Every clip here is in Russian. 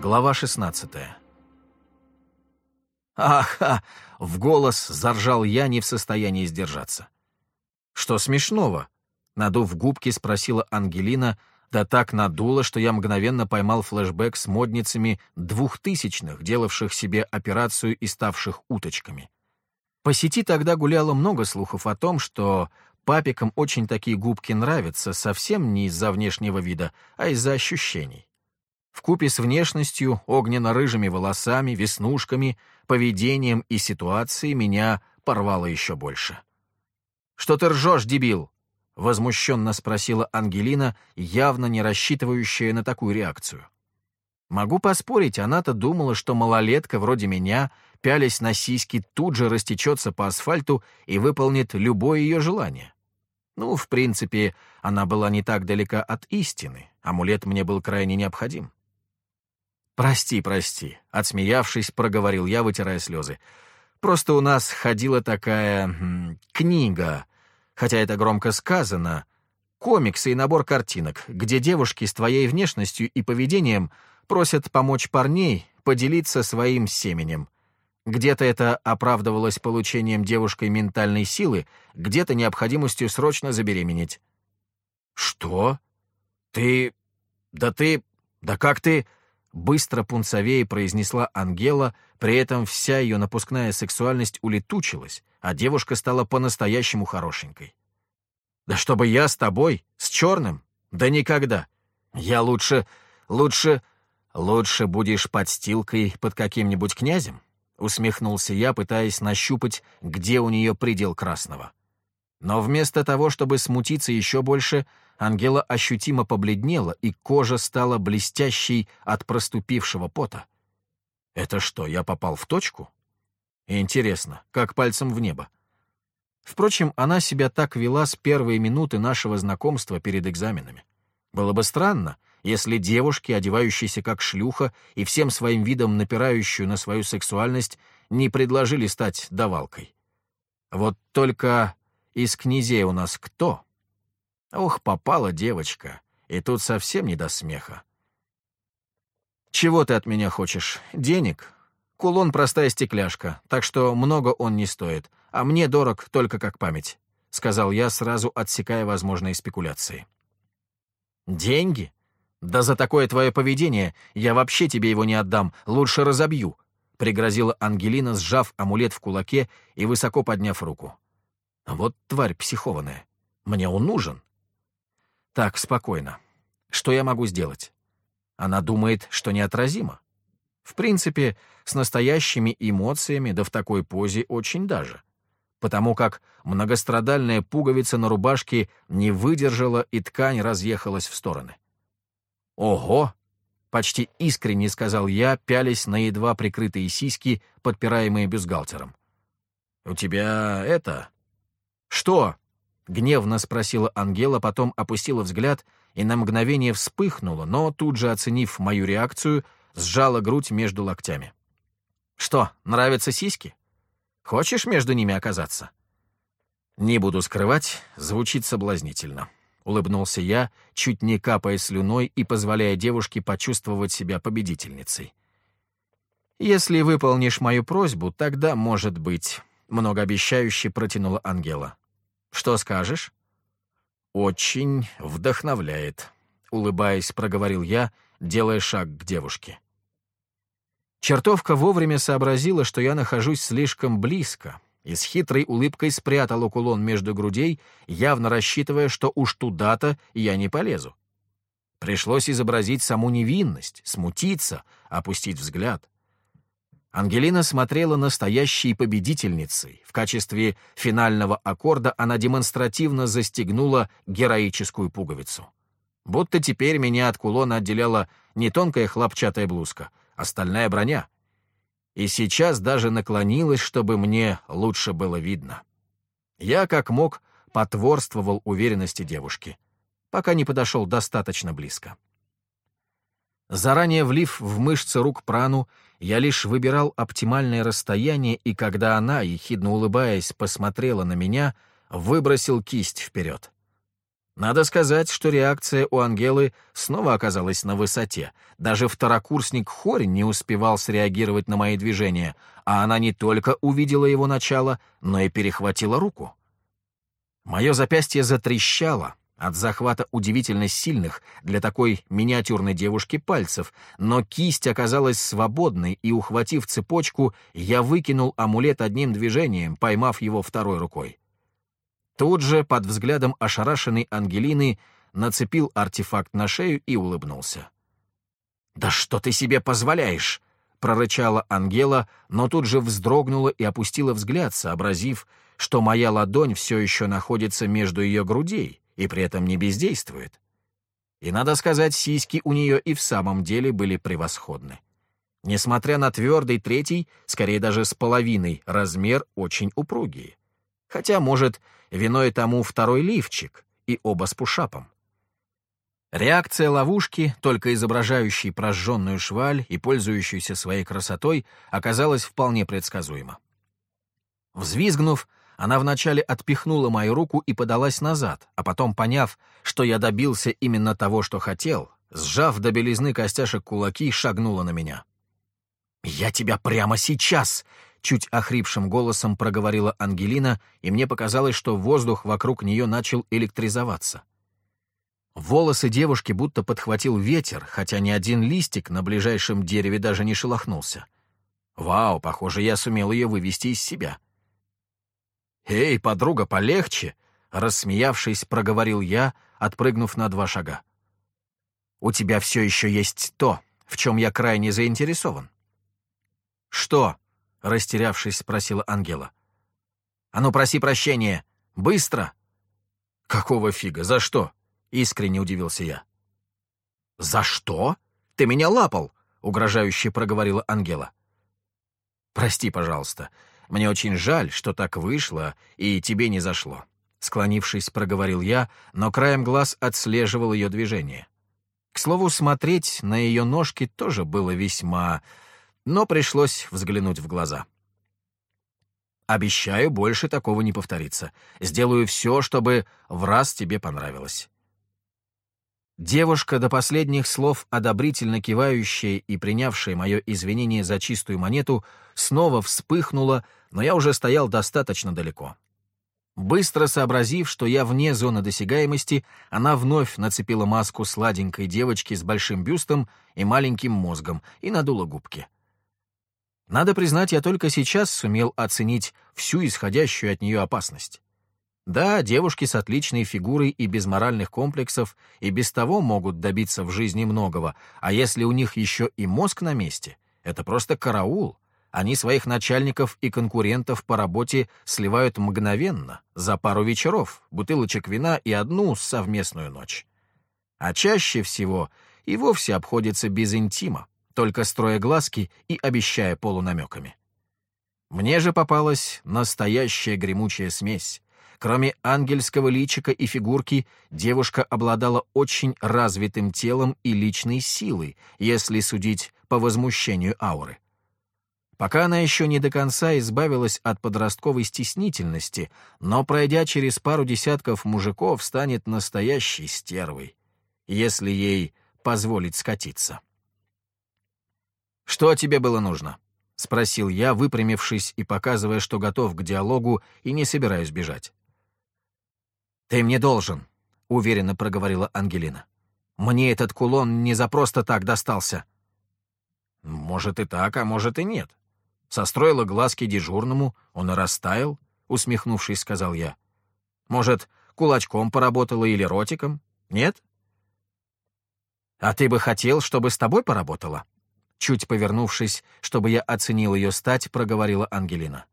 Глава 16 «Аха!» — в голос заржал я, не в состоянии сдержаться. «Что смешного?» — надув губки, спросила Ангелина, да так надула, что я мгновенно поймал флешбэк с модницами двухтысячных, делавших себе операцию и ставших уточками. По сети тогда гуляло много слухов о том, что папикам очень такие губки нравятся совсем не из-за внешнего вида, а из-за ощущений. Вкупе с внешностью, огненно-рыжими волосами, веснушками, поведением и ситуацией меня порвало еще больше. «Что ты ржешь, дебил?» — возмущенно спросила Ангелина, явно не рассчитывающая на такую реакцию. Могу поспорить, она-то думала, что малолетка вроде меня, пялясь на сиськи, тут же растечется по асфальту и выполнит любое ее желание. Ну, в принципе, она была не так далека от истины, амулет мне был крайне необходим. «Прости, прости», — отсмеявшись, проговорил я, вытирая слезы. «Просто у нас ходила такая... Книга, хотя это громко сказано, комиксы и набор картинок, где девушки с твоей внешностью и поведением просят помочь парней поделиться своим семенем. Где-то это оправдывалось получением девушкой ментальной силы, где-то необходимостью срочно забеременеть». «Что? Ты... Да ты... Да как ты...» Быстро пунцовее произнесла Ангела, при этом вся ее напускная сексуальность улетучилась, а девушка стала по-настоящему хорошенькой. «Да чтобы я с тобой, с черным? Да никогда! Я лучше, лучше, лучше будешь подстилкой под каким-нибудь князем?» Усмехнулся я, пытаясь нащупать, где у нее предел красного. Но вместо того, чтобы смутиться еще больше, Ангела ощутимо побледнела, и кожа стала блестящей от проступившего пота. Это что, я попал в точку? Интересно, как пальцем в небо. Впрочем, она себя так вела с первой минуты нашего знакомства перед экзаменами. Было бы странно, если девушки, одевающиеся как шлюха и всем своим видом напирающую на свою сексуальность, не предложили стать давалкой. Вот только из князей у нас кто? Ох, попала девочка, и тут совсем не до смеха. «Чего ты от меня хочешь? Денег? Кулон — простая стекляшка, так что много он не стоит, а мне дорог только как память», — сказал я, сразу отсекая возможные спекуляции. «Деньги? Да за такое твое поведение я вообще тебе его не отдам, лучше разобью», — пригрозила Ангелина, сжав амулет в кулаке и высоко подняв руку. «Вот тварь психованная. Мне он нужен. Так, спокойно. Что я могу сделать? Она думает, что неотразимо. В принципе, с настоящими эмоциями, да в такой позе очень даже. Потому как многострадальная пуговица на рубашке не выдержала, и ткань разъехалась в стороны. «Ого!» — почти искренне сказал я, пялись на едва прикрытые сиськи, подпираемые бюстгальтером. «У тебя это...» «Что?» — гневно спросила Ангела, потом опустила взгляд и на мгновение вспыхнула, но тут же, оценив мою реакцию, сжала грудь между локтями. «Что, нравятся сиськи? Хочешь между ними оказаться?» «Не буду скрывать, звучит соблазнительно», — улыбнулся я, чуть не капая слюной и позволяя девушке почувствовать себя победительницей. «Если выполнишь мою просьбу, тогда, может быть», — многообещающе протянула Ангела. Что скажешь?» «Очень вдохновляет», — улыбаясь, проговорил я, делая шаг к девушке. Чертовка вовремя сообразила, что я нахожусь слишком близко, и с хитрой улыбкой спрятала кулон между грудей, явно рассчитывая, что уж туда-то я не полезу. Пришлось изобразить саму невинность, смутиться, опустить взгляд. Ангелина смотрела настоящей победительницей. В качестве финального аккорда она демонстративно застегнула героическую пуговицу. Будто теперь меня от кулона отделяла не тонкая хлопчатая блузка, а стальная броня. И сейчас даже наклонилась, чтобы мне лучше было видно. Я, как мог, потворствовал уверенности девушки, пока не подошел достаточно близко. Заранее влив в мышцы рук прану, я лишь выбирал оптимальное расстояние, и когда она, ехидно улыбаясь, посмотрела на меня, выбросил кисть вперед. Надо сказать, что реакция у Ангелы снова оказалась на высоте. Даже второкурсник Хорин не успевал среагировать на мои движения, а она не только увидела его начало, но и перехватила руку. Мое запястье затрещало от захвата удивительно сильных для такой миниатюрной девушки пальцев, но кисть оказалась свободной, и, ухватив цепочку, я выкинул амулет одним движением, поймав его второй рукой. Тут же, под взглядом ошарашенной Ангелины, нацепил артефакт на шею и улыбнулся. «Да что ты себе позволяешь?» — прорычала Ангела, но тут же вздрогнула и опустила взгляд, сообразив, что моя ладонь все еще находится между ее грудей и при этом не бездействует. И, надо сказать, сиськи у нее и в самом деле были превосходны. Несмотря на твердый третий, скорее даже с половиной, размер очень упругие. Хотя, может, виной тому второй лифчик, и оба с пушапом. Реакция ловушки, только изображающей прожженную шваль и пользующейся своей красотой, оказалась вполне предсказуема. Взвизгнув, она вначале отпихнула мою руку и подалась назад, а потом, поняв, что я добился именно того, что хотел, сжав до белизны костяшек кулаки, шагнула на меня. «Я тебя прямо сейчас Чуть охрипшим голосом проговорила Ангелина, и мне показалось, что воздух вокруг нее начал электризоваться. Волосы девушки будто подхватил ветер, хотя ни один листик на ближайшем дереве даже не шелохнулся. Вау, похоже, я сумел ее вывести из себя. «Эй, подруга, полегче!» — рассмеявшись, проговорил я, отпрыгнув на два шага. «У тебя все еще есть то, в чем я крайне заинтересован». «Что?» — растерявшись, спросила Ангела. «А ну, проси прощения! Быстро!» «Какого фига? За что?» — искренне удивился я. «За что? Ты меня лапал!» — угрожающе проговорила Ангела. «Прости, пожалуйста. Мне очень жаль, что так вышло, и тебе не зашло». Склонившись, проговорил я, но краем глаз отслеживал ее движение. К слову, смотреть на ее ножки тоже было весьма но пришлось взглянуть в глаза. «Обещаю, больше такого не повторится. Сделаю все, чтобы в раз тебе понравилось». Девушка, до последних слов одобрительно кивающая и принявшая мое извинение за чистую монету, снова вспыхнула, но я уже стоял достаточно далеко. Быстро сообразив, что я вне зоны досягаемости, она вновь нацепила маску сладенькой девочки с большим бюстом и маленьким мозгом и надула губки. Надо признать, я только сейчас сумел оценить всю исходящую от нее опасность. Да, девушки с отличной фигурой и без моральных комплексов и без того могут добиться в жизни многого, а если у них еще и мозг на месте, это просто караул. Они своих начальников и конкурентов по работе сливают мгновенно, за пару вечеров, бутылочек вина и одну совместную ночь. А чаще всего и вовсе обходится без интима только строя глазки и обещая полунамеками. Мне же попалась настоящая гремучая смесь. Кроме ангельского личика и фигурки, девушка обладала очень развитым телом и личной силой, если судить по возмущению ауры. Пока она еще не до конца избавилась от подростковой стеснительности, но, пройдя через пару десятков мужиков, станет настоящей стервой, если ей позволить скатиться. «Что тебе было нужно?» — спросил я, выпрямившись и показывая, что готов к диалогу и не собираюсь бежать. «Ты мне должен», — уверенно проговорила Ангелина. «Мне этот кулон не за просто так достался». «Может и так, а может и нет. Состроила глазки дежурному, он и растаял», — усмехнувшись, сказал я. «Может, кулачком поработала или ротиком? Нет?» «А ты бы хотел, чтобы с тобой поработала?» Чуть повернувшись, чтобы я оценил ее стать, проговорила Ангелина.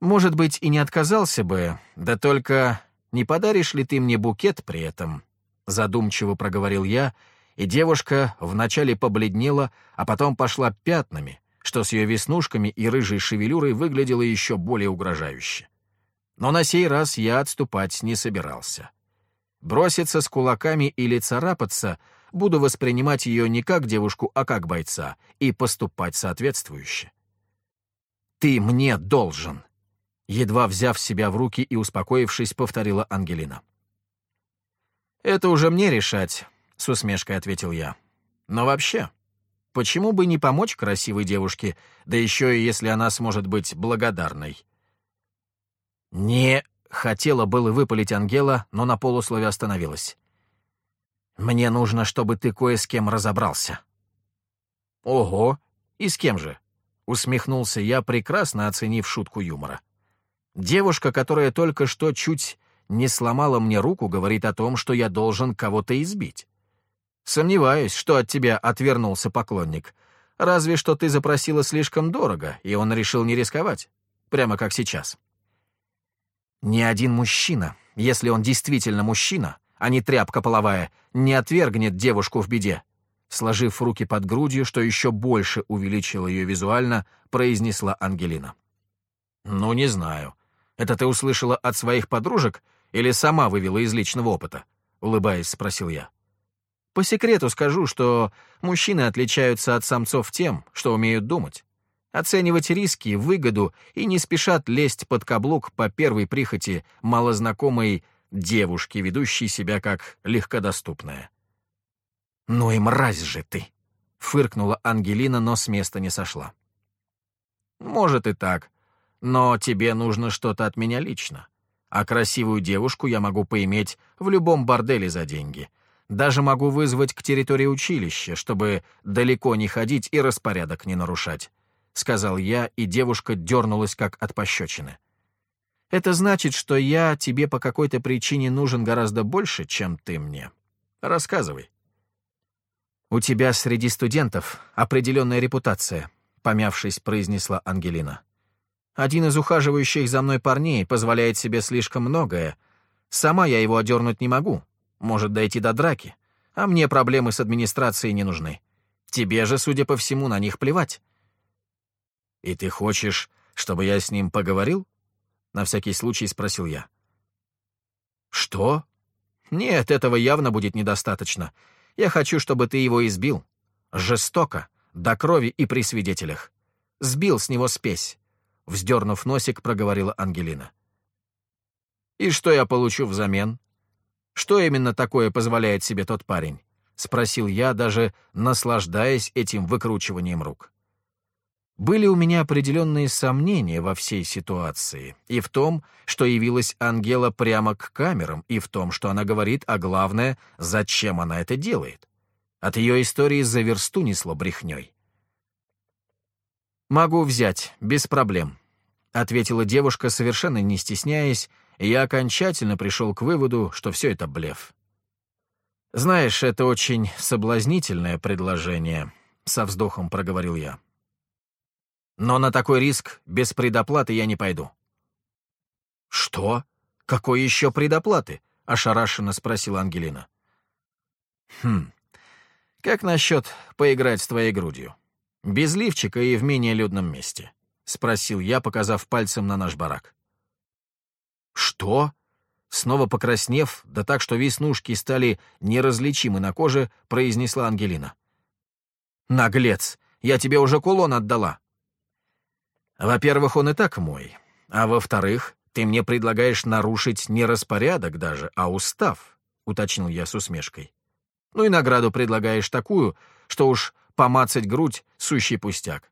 «Может быть, и не отказался бы, да только не подаришь ли ты мне букет при этом?» Задумчиво проговорил я, и девушка вначале побледнела, а потом пошла пятнами, что с ее веснушками и рыжей шевелюрой выглядело еще более угрожающе. Но на сей раз я отступать не собирался. Броситься с кулаками или царапаться — буду воспринимать ее не как девушку, а как бойца, и поступать соответствующе. «Ты мне должен!» Едва взяв себя в руки и успокоившись, повторила Ангелина. «Это уже мне решать», — с усмешкой ответил я. «Но вообще, почему бы не помочь красивой девушке, да еще и если она сможет быть благодарной?» «Не...» — хотела было выпалить Ангела, но на полуслове остановилась. «Мне нужно, чтобы ты кое с кем разобрался». «Ого! И с кем же?» — усмехнулся я, прекрасно оценив шутку юмора. «Девушка, которая только что чуть не сломала мне руку, говорит о том, что я должен кого-то избить. Сомневаюсь, что от тебя отвернулся поклонник. Разве что ты запросила слишком дорого, и он решил не рисковать. Прямо как сейчас». Ни один мужчина, если он действительно мужчина, а не тряпка половая, не отвергнет девушку в беде. Сложив руки под грудью, что еще больше увеличило ее визуально, произнесла Ангелина. «Ну, не знаю. Это ты услышала от своих подружек или сама вывела из личного опыта?» — улыбаясь, спросил я. «По секрету скажу, что мужчины отличаются от самцов тем, что умеют думать оценивать риски, выгоду и не спешат лезть под каблук по первой прихоти малознакомой девушки, ведущей себя как легкодоступная. «Ну и мразь же ты!» — фыркнула Ангелина, но с места не сошла. «Может и так, но тебе нужно что-то от меня лично. А красивую девушку я могу поиметь в любом борделе за деньги. Даже могу вызвать к территории училища, чтобы далеко не ходить и распорядок не нарушать. — сказал я, и девушка дернулась как от пощечины. «Это значит, что я тебе по какой-то причине нужен гораздо больше, чем ты мне. Рассказывай». «У тебя среди студентов определенная репутация», — помявшись, произнесла Ангелина. «Один из ухаживающих за мной парней позволяет себе слишком многое. Сама я его одернуть не могу. Может дойти до драки. А мне проблемы с администрацией не нужны. Тебе же, судя по всему, на них плевать. «И ты хочешь, чтобы я с ним поговорил?» — на всякий случай спросил я. «Что? Нет, этого явно будет недостаточно. Я хочу, чтобы ты его избил. Жестоко, до крови и при свидетелях. Сбил с него спесь», — вздернув носик, проговорила Ангелина. «И что я получу взамен? Что именно такое позволяет себе тот парень?» — спросил я, даже наслаждаясь этим выкручиванием рук. Были у меня определенные сомнения во всей ситуации, и в том, что явилась Ангела прямо к камерам, и в том, что она говорит, а главное, зачем она это делает. От ее истории за версту несло брехней. «Могу взять, без проблем», — ответила девушка, совершенно не стесняясь, и я окончательно пришел к выводу, что все это блеф. «Знаешь, это очень соблазнительное предложение», — со вздохом проговорил я. Но на такой риск без предоплаты я не пойду». «Что? Какой еще предоплаты?» — ошарашенно спросила Ангелина. «Хм, как насчет поиграть с твоей грудью? Без лифчика и в менее людном месте?» — спросил я, показав пальцем на наш барак. «Что?» Снова покраснев, да так, что веснушки стали неразличимы на коже, произнесла Ангелина. «Наглец! Я тебе уже кулон отдала!» Во-первых, он и так мой. А во-вторых, ты мне предлагаешь нарушить не распорядок даже, а устав, — уточнил я с усмешкой. Ну и награду предлагаешь такую, что уж помацать грудь — сущий пустяк.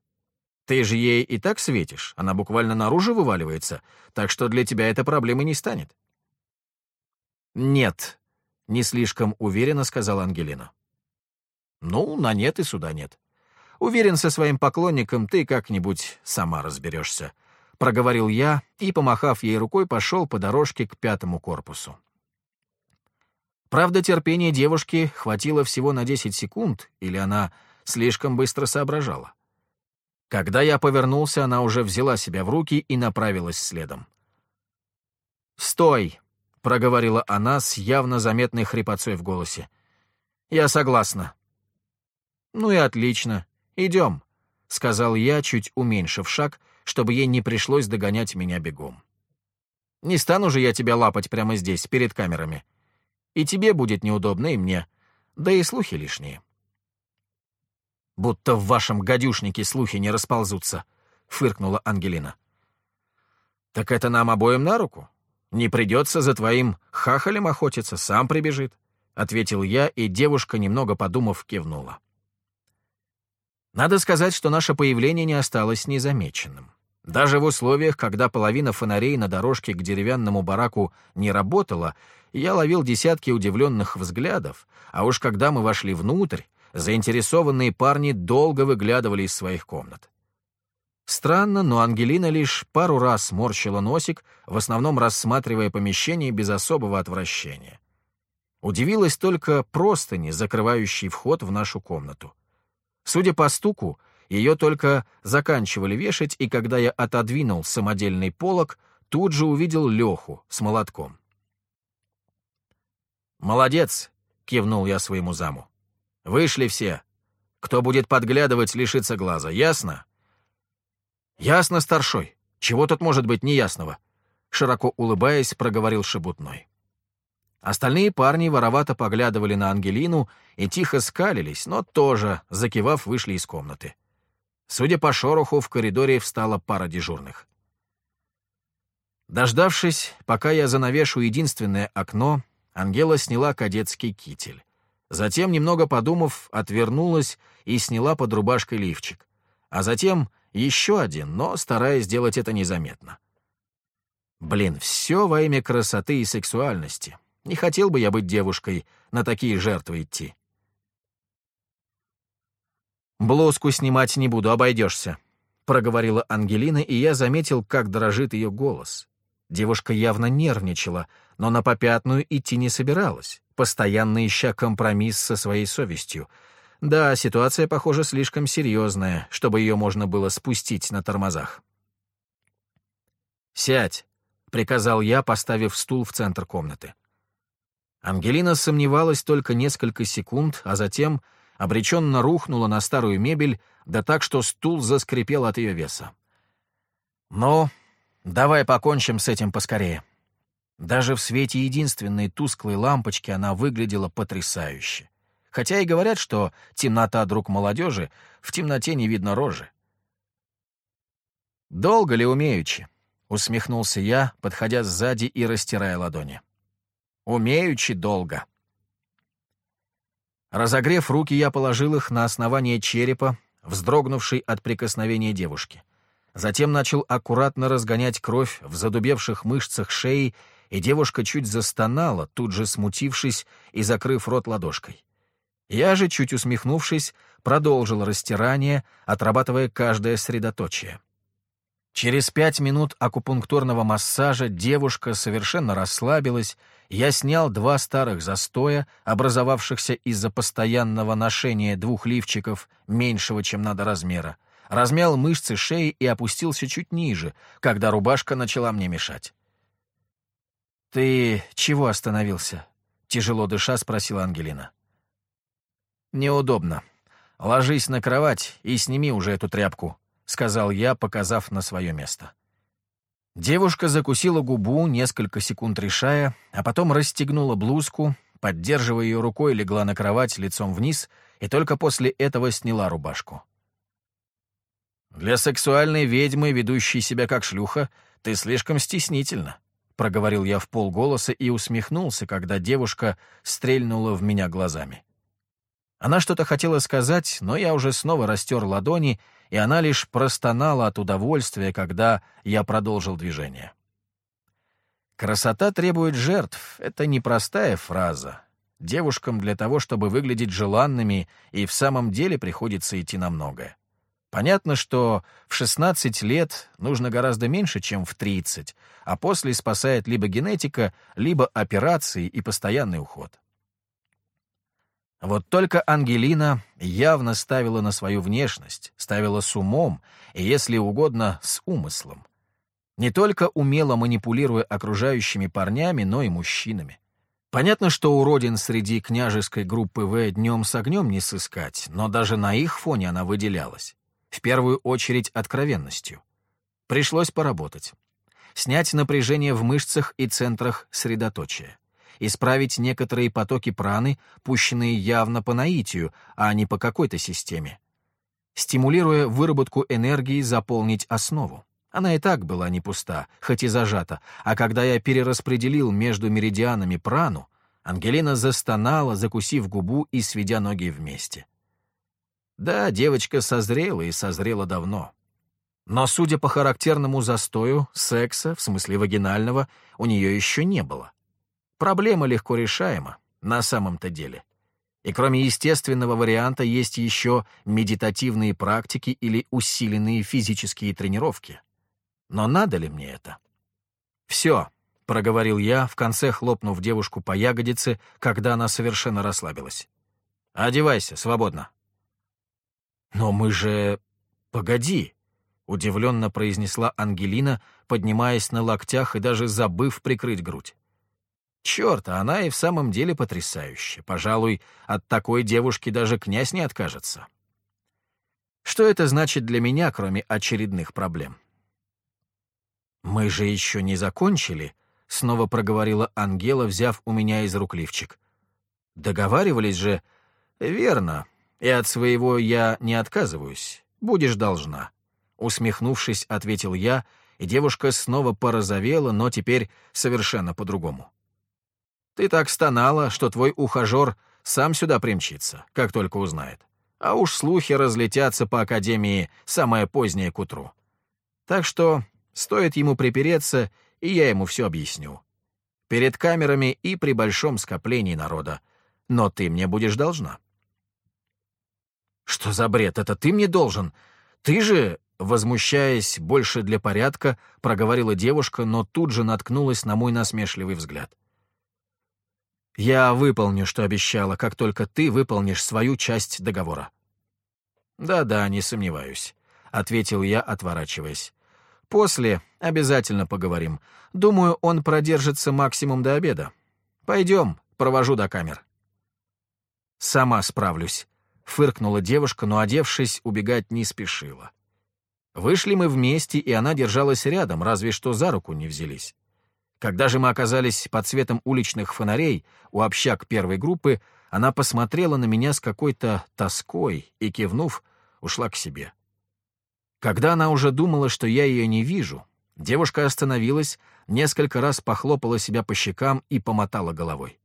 Ты же ей и так светишь, она буквально наружу вываливается, так что для тебя эта проблема не станет. «Нет», — не слишком уверенно сказала Ангелина. «Ну, на нет и сюда нет. Уверен, со своим поклонником ты как-нибудь сама разберешься», — проговорил я и, помахав ей рукой, пошел по дорожке к пятому корпусу. Правда, терпения девушки хватило всего на 10 секунд, или она слишком быстро соображала. Когда я повернулся, она уже взяла себя в руки и направилась следом. «Стой!» — проговорила она с явно заметной хрипотцой в голосе. «Я согласна». «Ну и отлично. «Идем», — сказал я, чуть уменьшив шаг, чтобы ей не пришлось догонять меня бегом. «Не стану же я тебя лапать прямо здесь, перед камерами. И тебе будет неудобно, и мне. Да и слухи лишние». «Будто в вашем гадюшнике слухи не расползутся», — фыркнула Ангелина. «Так это нам обоим на руку. Не придется за твоим хахалем охотиться, сам прибежит. ответил я, и девушка, немного подумав, кивнула. Надо сказать, что наше появление не осталось незамеченным. Даже в условиях, когда половина фонарей на дорожке к деревянному бараку не работала, я ловил десятки удивленных взглядов, а уж когда мы вошли внутрь, заинтересованные парни долго выглядывали из своих комнат. Странно, но Ангелина лишь пару раз морщила носик, в основном рассматривая помещение без особого отвращения. Удивилась только простыни, закрывающей вход в нашу комнату. Судя по стуку, ее только заканчивали вешать, и когда я отодвинул самодельный полог, тут же увидел Леху с молотком. «Молодец!» — кивнул я своему заму. «Вышли все. Кто будет подглядывать, лишится глаза. Ясно?» «Ясно, старшой. Чего тут может быть неясного?» Широко улыбаясь, проговорил Шебутной. Остальные парни воровато поглядывали на Ангелину и тихо скалились, но тоже, закивав, вышли из комнаты. Судя по шороху, в коридоре встала пара дежурных. Дождавшись, пока я занавешу единственное окно, Ангела сняла кадетский китель. Затем, немного подумав, отвернулась и сняла под рубашкой лифчик. А затем еще один, но стараясь сделать это незаметно. Блин, все во имя красоты и сексуальности. Не хотел бы я быть девушкой, на такие жертвы идти. «Блузку снимать не буду, обойдешься», — проговорила Ангелина, и я заметил, как дрожит ее голос. Девушка явно нервничала, но на попятную идти не собиралась, постоянно ища компромисс со своей совестью. Да, ситуация, похоже, слишком серьезная, чтобы ее можно было спустить на тормозах. «Сядь», — приказал я, поставив стул в центр комнаты. Ангелина сомневалась только несколько секунд, а затем обреченно рухнула на старую мебель, да так, что стул заскрипел от ее веса. «Ну, давай покончим с этим поскорее». Даже в свете единственной тусклой лампочки она выглядела потрясающе. Хотя и говорят, что темнота друг молодежи, в темноте не видно рожи. «Долго ли умеючи?» — усмехнулся я, подходя сзади и растирая ладони умеючи долго. Разогрев руки, я положил их на основание черепа, вздрогнувшей от прикосновения девушки. Затем начал аккуратно разгонять кровь в задубевших мышцах шеи, и девушка чуть застонала, тут же смутившись и закрыв рот ладошкой. Я же, чуть усмехнувшись, продолжил растирание, отрабатывая каждое средоточие. Через пять минут акупунктурного массажа девушка совершенно расслабилась я снял два старых застоя, образовавшихся из-за постоянного ношения двух лифчиков меньшего, чем надо размера, размял мышцы шеи и опустился чуть ниже, когда рубашка начала мне мешать. «Ты чего остановился?» — тяжело дыша спросила Ангелина. «Неудобно. Ложись на кровать и сними уже эту тряпку», — сказал я, показав на свое место. Девушка закусила губу, несколько секунд решая, а потом расстегнула блузку, поддерживая ее рукой, легла на кровать лицом вниз и только после этого сняла рубашку. «Для сексуальной ведьмы, ведущей себя как шлюха, ты слишком стеснительна», — проговорил я в полголоса и усмехнулся, когда девушка стрельнула в меня глазами. Она что-то хотела сказать, но я уже снова растер ладони, и она лишь простонала от удовольствия, когда я продолжил движение. «Красота требует жертв» — это непростая фраза. Девушкам для того, чтобы выглядеть желанными, и в самом деле приходится идти на многое. Понятно, что в 16 лет нужно гораздо меньше, чем в 30, а после спасает либо генетика, либо операции и постоянный уход. Вот только Ангелина явно ставила на свою внешность, ставила с умом и, если угодно, с умыслом. Не только умело манипулируя окружающими парнями, но и мужчинами. Понятно, что уродин среди княжеской группы В днем с огнем не сыскать, но даже на их фоне она выделялась. В первую очередь откровенностью. Пришлось поработать. Снять напряжение в мышцах и центрах средоточия исправить некоторые потоки праны, пущенные явно по наитию, а не по какой-то системе. Стимулируя выработку энергии, заполнить основу. Она и так была не пуста, хоть и зажата, а когда я перераспределил между меридианами прану, Ангелина застонала, закусив губу и сведя ноги вместе. Да, девочка созрела и созрела давно. Но, судя по характерному застою, секса, в смысле вагинального, у нее еще не было. Проблема легко решаема, на самом-то деле. И кроме естественного варианта есть еще медитативные практики или усиленные физические тренировки. Но надо ли мне это? «Все», — проговорил я, в конце хлопнув девушку по ягодице, когда она совершенно расслабилась. «Одевайся, свободно». «Но мы же... Погоди», — удивленно произнесла Ангелина, поднимаясь на локтях и даже забыв прикрыть грудь. Черт, а она и в самом деле потрясающая. Пожалуй, от такой девушки даже князь не откажется. Что это значит для меня, кроме очередных проблем? «Мы же еще не закончили», — снова проговорила Ангела, взяв у меня из рук лифчик. «Договаривались же...» «Верно. И от своего я не отказываюсь. Будешь должна». Усмехнувшись, ответил я, и девушка снова порозовела, но теперь совершенно по-другому. Ты так стонала, что твой ухажер сам сюда примчится, как только узнает. А уж слухи разлетятся по Академии самое позднее к утру. Так что стоит ему припереться, и я ему все объясню. Перед камерами и при большом скоплении народа. Но ты мне будешь должна. Что за бред? Это ты мне должен? Ты же, возмущаясь больше для порядка, проговорила девушка, но тут же наткнулась на мой насмешливый взгляд. Я выполню, что обещала, как только ты выполнишь свою часть договора». «Да-да, не сомневаюсь», — ответил я, отворачиваясь. «После обязательно поговорим. Думаю, он продержится максимум до обеда. Пойдем, провожу до камер». «Сама справлюсь», — фыркнула девушка, но, одевшись, убегать не спешила. Вышли мы вместе, и она держалась рядом, разве что за руку не взялись. Когда же мы оказались под светом уличных фонарей у общак первой группы, она посмотрела на меня с какой-то тоской и, кивнув, ушла к себе. Когда она уже думала, что я ее не вижу, девушка остановилась, несколько раз похлопала себя по щекам и помотала головой.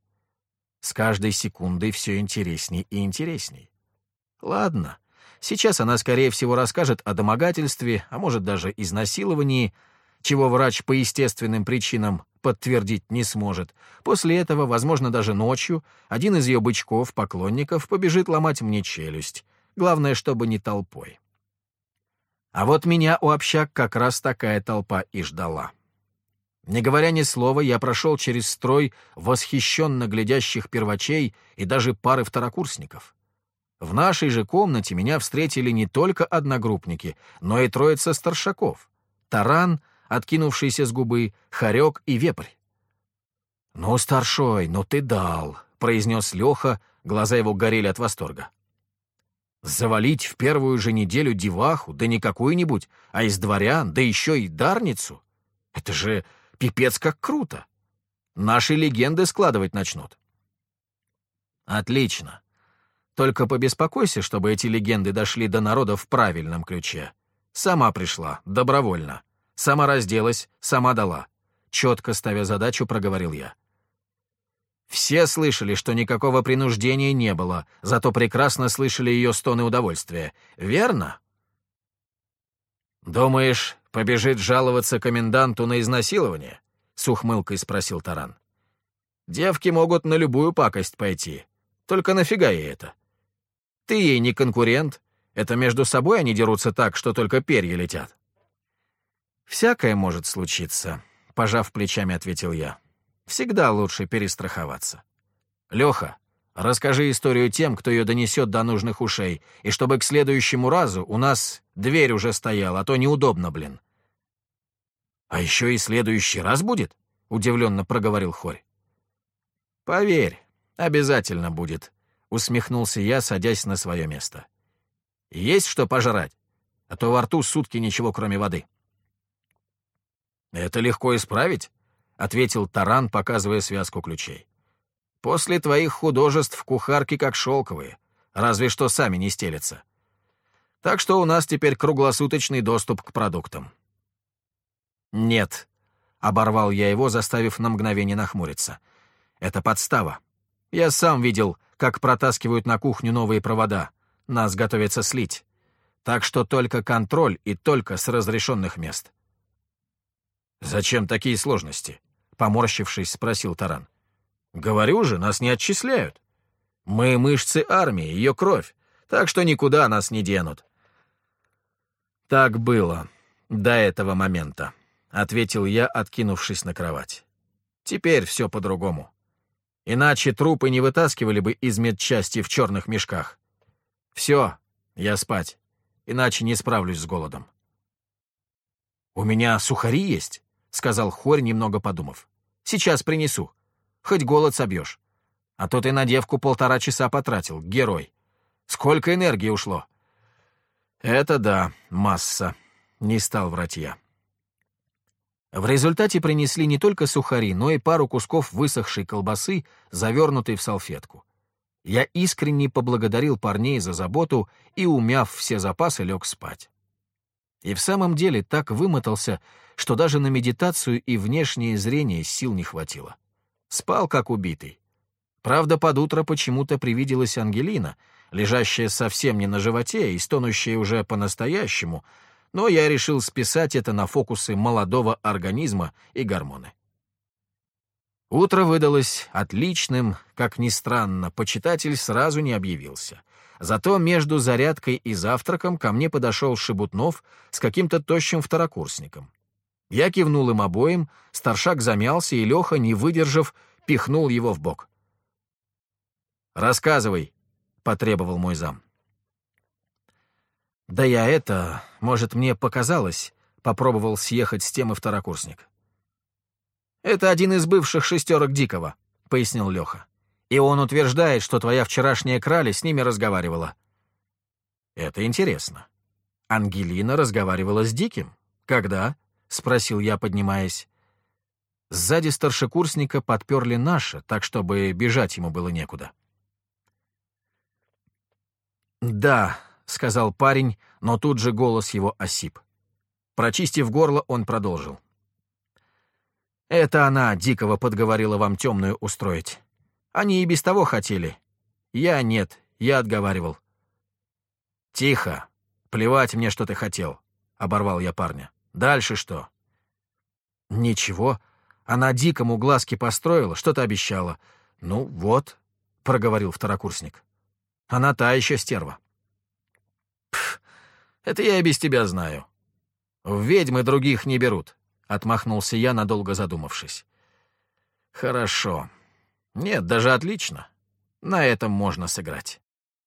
С каждой секундой все интересней и интересней. Ладно, сейчас она, скорее всего, расскажет о домогательстве, а может даже изнасиловании, чего врач по естественным причинам подтвердить не сможет. После этого, возможно, даже ночью, один из ее бычков-поклонников побежит ломать мне челюсть. Главное, чтобы не толпой. А вот меня у общак как раз такая толпа и ждала. Не говоря ни слова, я прошел через строй восхищенно глядящих первачей и даже пары второкурсников. В нашей же комнате меня встретили не только одногруппники, но и троица старшаков. Таран — откинувшийся с губы, хорек и вепрь. «Ну, старшой, ну ты дал», — произнес Леха, глаза его горели от восторга. «Завалить в первую же неделю деваху, да не какую-нибудь, а из дворян, да еще и дарницу? Это же пипец как круто! Наши легенды складывать начнут». «Отлично. Только побеспокойся, чтобы эти легенды дошли до народа в правильном ключе. Сама пришла, добровольно. Сама разделась, сама дала. Четко ставя задачу, проговорил я. Все слышали, что никакого принуждения не было, зато прекрасно слышали ее стоны удовольствия. Верно? «Думаешь, побежит жаловаться коменданту на изнасилование?» — с ухмылкой спросил Таран. «Девки могут на любую пакость пойти. Только нафига ей это? Ты ей не конкурент. Это между собой они дерутся так, что только перья летят». «Всякое может случиться», — пожав плечами, ответил я. «Всегда лучше перестраховаться». «Леха, расскажи историю тем, кто ее донесет до нужных ушей, и чтобы к следующему разу у нас дверь уже стояла, а то неудобно, блин». «А еще и следующий раз будет?» — удивленно проговорил Хорь. «Поверь, обязательно будет», — усмехнулся я, садясь на свое место. «Есть что пожрать, а то во рту сутки ничего, кроме воды». «Это легко исправить», — ответил Таран, показывая связку ключей. «После твоих художеств кухарки как шелковые, разве что сами не стелятся. Так что у нас теперь круглосуточный доступ к продуктам». «Нет», — оборвал я его, заставив на мгновение нахмуриться. «Это подстава. Я сам видел, как протаскивают на кухню новые провода. Нас готовятся слить. Так что только контроль и только с разрешенных мест. «Зачем такие сложности?» — поморщившись, спросил Таран. «Говорю же, нас не отчисляют. Мы мышцы армии, ее кровь, так что никуда нас не денут». «Так было до этого момента», — ответил я, откинувшись на кровать. «Теперь все по-другому. Иначе трупы не вытаскивали бы из медчасти в черных мешках. Все, я спать, иначе не справлюсь с голодом». «У меня сухари есть?» — сказал Хорь, немного подумав. «Сейчас принесу. Хоть голод собьешь. А то ты на девку полтора часа потратил, герой. Сколько энергии ушло?» «Это да, масса», — не стал врать я. В результате принесли не только сухари, но и пару кусков высохшей колбасы, завернутой в салфетку. Я искренне поблагодарил парней за заботу и, умяв все запасы, лег спать. И в самом деле так вымотался, что даже на медитацию и внешнее зрение сил не хватило. Спал как убитый. Правда, под утро почему-то привиделась Ангелина, лежащая совсем не на животе и стонущая уже по-настоящему, но я решил списать это на фокусы молодого организма и гормоны. Утро выдалось отличным, как ни странно, почитатель сразу не объявился. Зато между зарядкой и завтраком ко мне подошел Шебутнов с каким-то тощим второкурсником. Я кивнул им обоим, старшак замялся, и Леха, не выдержав, пихнул его в бок. «Рассказывай», — потребовал мой зам. «Да я это, может, мне показалось», — попробовал съехать с темы второкурсник. «Это один из бывших шестерок Дикого», — пояснил Леха. «И он утверждает, что твоя вчерашняя краля с ними разговаривала». «Это интересно. Ангелина разговаривала с Диким? Когда?» — спросил я, поднимаясь. Сзади старшекурсника подперли наши, так, чтобы бежать ему было некуда. «Да», — сказал парень, но тут же голос его осип. Прочистив горло, он продолжил. «Это она Дикого подговорила вам темную устроить. Они и без того хотели. Я нет, я отговаривал». «Тихо. Плевать мне, что ты хотел», — оборвал я парня. «Дальше что?» «Ничего. Она Дикому глазки построила, что-то обещала. Ну, вот», — проговорил второкурсник. «Она та еще стерва». «Пф, это я и без тебя знаю. В ведьмы других не берут», — отмахнулся я, надолго задумавшись. «Хорошо. Нет, даже отлично. На этом можно сыграть».